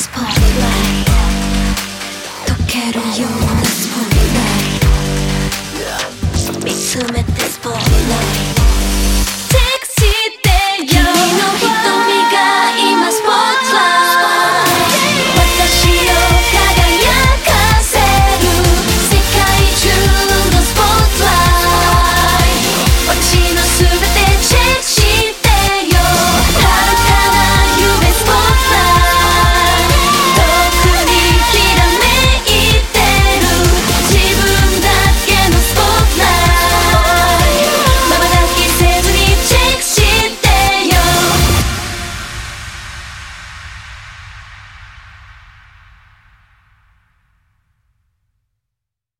溶けるようなスポットライト。見つめ